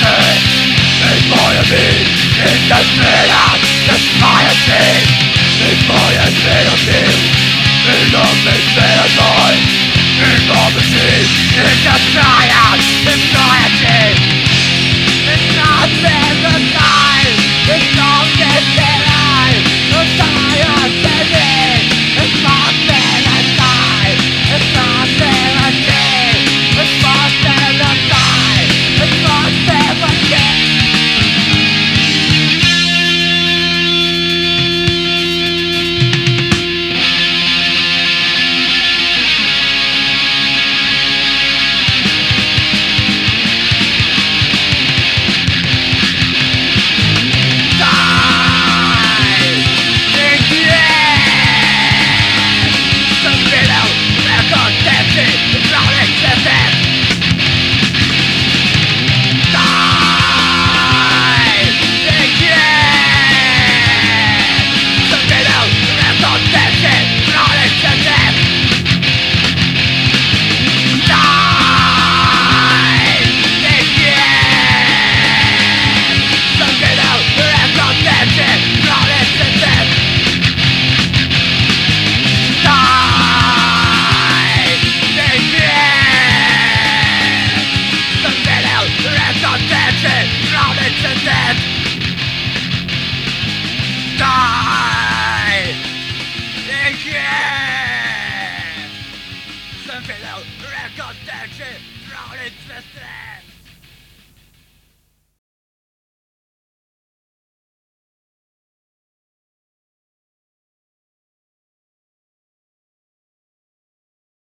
syn Mit moje bil Ikke smitter Det smager til Mit moje smitter til Min om min smitter tøj Min om min smitter Reconstruction, Rollins Festival!